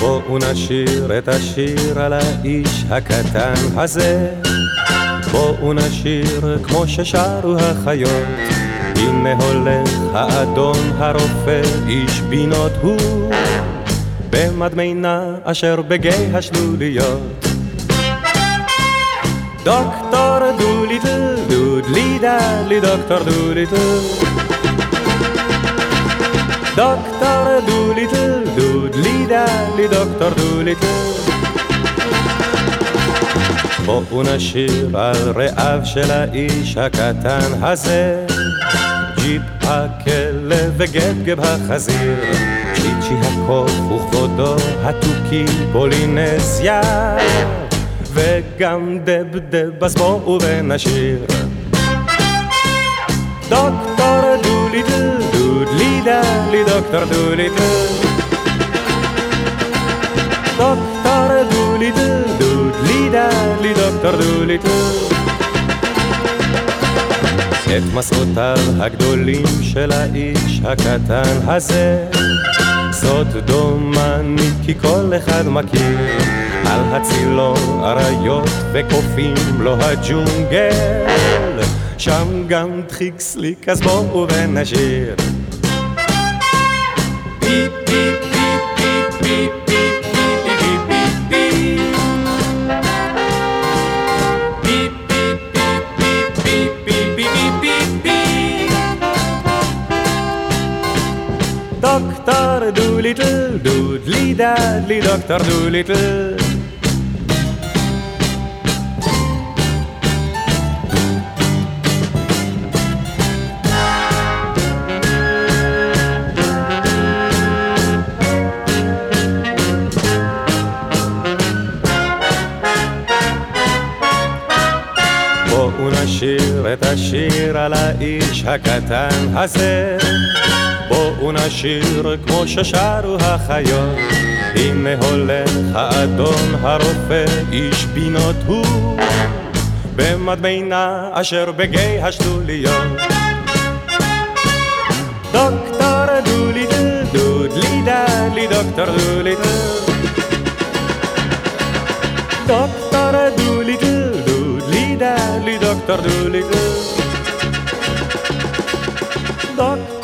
בואו נשיר את השיר על האיש הקטן הזה. בואו נשיר כמו ששרו החיות. הנה הולך האדון הרופא, איש בינות הוא, במדמנה אשר בגיא השלוליות. דוקטור דוליטל, דודלי דלי דוקטור דוליטל. דוקטור דוליטל, דודלי דלי דוקטור דוליטל. בואו נשיר על רעיו של האיש הקטן הזה. ג'יפ הכלב וגבגב החזיר, צ'יצ'י הקוף וכבודו התוכי פולינזיה. וגם דבדב, אז בואו ונשיר. דוקטור דוליטל, דוקטור דוליטל. דוקטור דוליטל, דודלי דלי דוקטור דוליטל. את מסעותיו הגדולים של האיש הקטן הזה זאת דומני כי כל אחד מכיר על הצילו אריות וקופים לו הג'ונגל שם גם דחיק סליק אז בואו ונשיר דוקטור דוליטל, דודלי דדלי, דוקטור דוליטל. בואו נשיר את השיר על האיש הקטן הזה. בואו נשיר כמו ששרו החיות. הנה הולך האדון הרופא איש בינות הוא. במדמנה אשר בגיא השלוליות. דוקטור דוליטל דודלי דלי דוקטור דוליטל דוקטור דוליטל דודלי דלי דוקטור דוליטל דוקטור